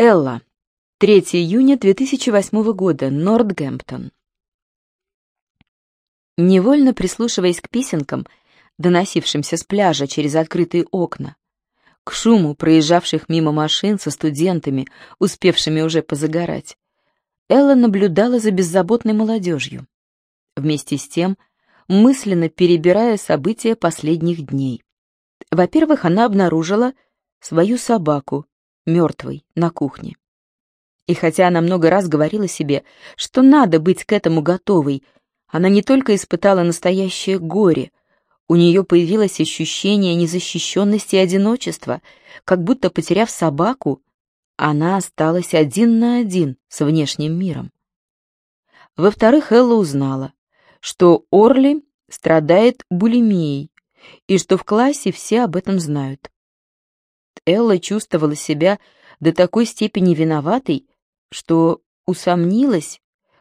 Элла. 3 июня 2008 года. Нортгемптон. Невольно прислушиваясь к песенкам, доносившимся с пляжа через открытые окна, к шуму проезжавших мимо машин со студентами, успевшими уже позагорать, Элла наблюдала за беззаботной молодежью. Вместе с тем, мысленно перебирая события последних дней. Во-первых, она обнаружила свою собаку, мертвой, на кухне. И хотя она много раз говорила себе, что надо быть к этому готовой, она не только испытала настоящее горе, у нее появилось ощущение незащищенности и одиночества, как будто, потеряв собаку, она осталась один на один с внешним миром. Во-вторых, Элла узнала, что Орли страдает булимией, и что в классе все об этом знают. Элла чувствовала себя до такой степени виноватой, что усомнилась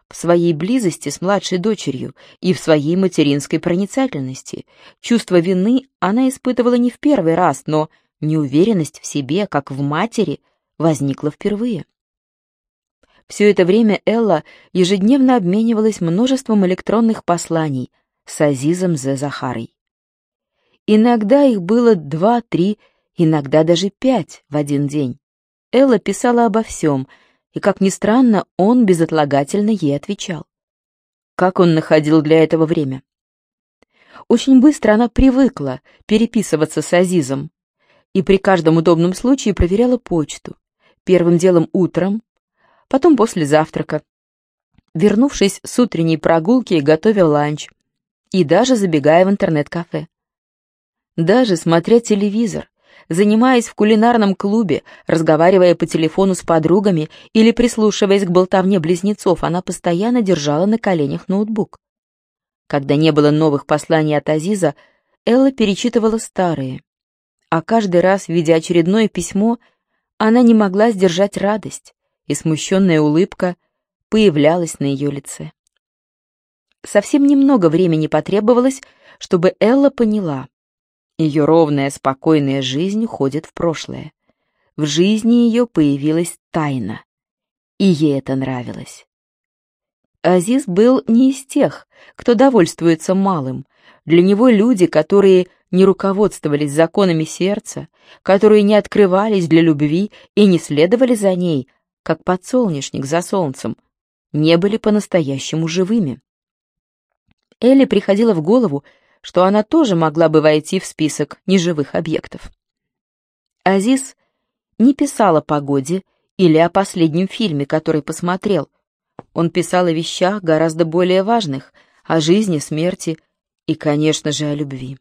в своей близости с младшей дочерью и в своей материнской проницательности. Чувство вины она испытывала не в первый раз, но неуверенность в себе, как в матери, возникла впервые. Все это время Элла ежедневно обменивалась множеством электронных посланий с Азизом Зе Захарой. Иногда их было два-три, иногда даже пять в один день. Элла писала обо всем, и, как ни странно, он безотлагательно ей отвечал. Как он находил для этого время? Очень быстро она привыкла переписываться с Азизом и при каждом удобном случае проверяла почту. Первым делом утром, потом после завтрака. Вернувшись с утренней прогулки, готовя ланч и даже забегая в интернет-кафе. Даже смотря телевизор, занимаясь в кулинарном клубе, разговаривая по телефону с подругами или прислушиваясь к болтовне близнецов, она постоянно держала на коленях ноутбук. Когда не было новых посланий от Азиза, Элла перечитывала старые. А каждый раз, видя очередное письмо, она не могла сдержать радость, и смущенная улыбка появлялась на ее лице. Совсем немного времени потребовалось, чтобы Элла поняла. Ее ровная, спокойная жизнь уходит в прошлое. В жизни ее появилась тайна, и ей это нравилось. Азиз был не из тех, кто довольствуется малым. Для него люди, которые не руководствовались законами сердца, которые не открывались для любви и не следовали за ней, как подсолнечник за солнцем, не были по-настоящему живыми. Элли приходила в голову, что она тоже могла бы войти в список неживых объектов. Азиз не писал о погоде или о последнем фильме, который посмотрел. Он писал о вещах гораздо более важных, о жизни, смерти и, конечно же, о любви.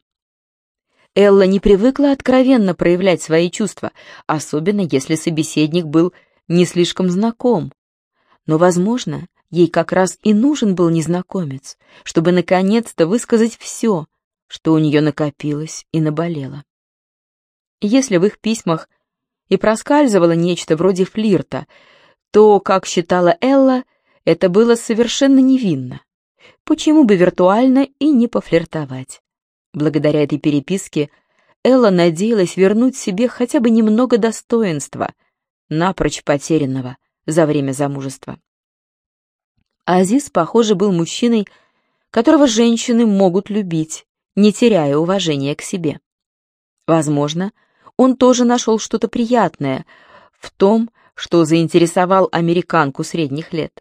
Элла не привыкла откровенно проявлять свои чувства, особенно если собеседник был не слишком знаком. Но, возможно, ей как раз и нужен был незнакомец, чтобы наконец-то высказать все, что у нее накопилось и наболело. Если в их письмах и проскальзывало нечто вроде флирта, то, как считала Элла, это было совершенно невинно. Почему бы виртуально и не пофлиртовать? Благодаря этой переписке Элла надеялась вернуть себе хотя бы немного достоинства, напрочь потерянного за время замужества. Азиз, похоже, был мужчиной, которого женщины могут любить, не теряя уважения к себе. Возможно, он тоже нашел что-то приятное в том, что заинтересовал американку средних лет.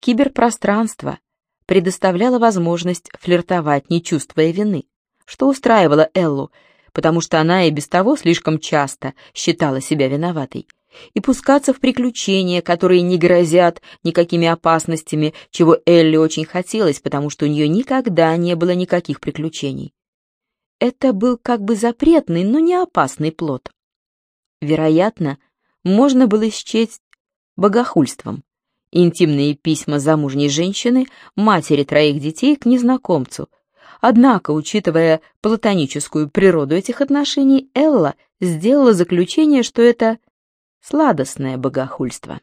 Киберпространство предоставляло возможность флиртовать, не чувствуя вины, что устраивало Эллу, потому что она и без того слишком часто считала себя виноватой и пускаться в приключения, которые не грозят никакими опасностями, чего Элли очень хотелось, потому что у нее никогда не было никаких приключений. Это был как бы запретный, но не опасный плод. Вероятно, можно было счесть богохульством. Интимные письма замужней женщины, матери троих детей, к незнакомцу. Однако, учитывая платоническую природу этих отношений, Элла сделала заключение, что это сладостное богохульство.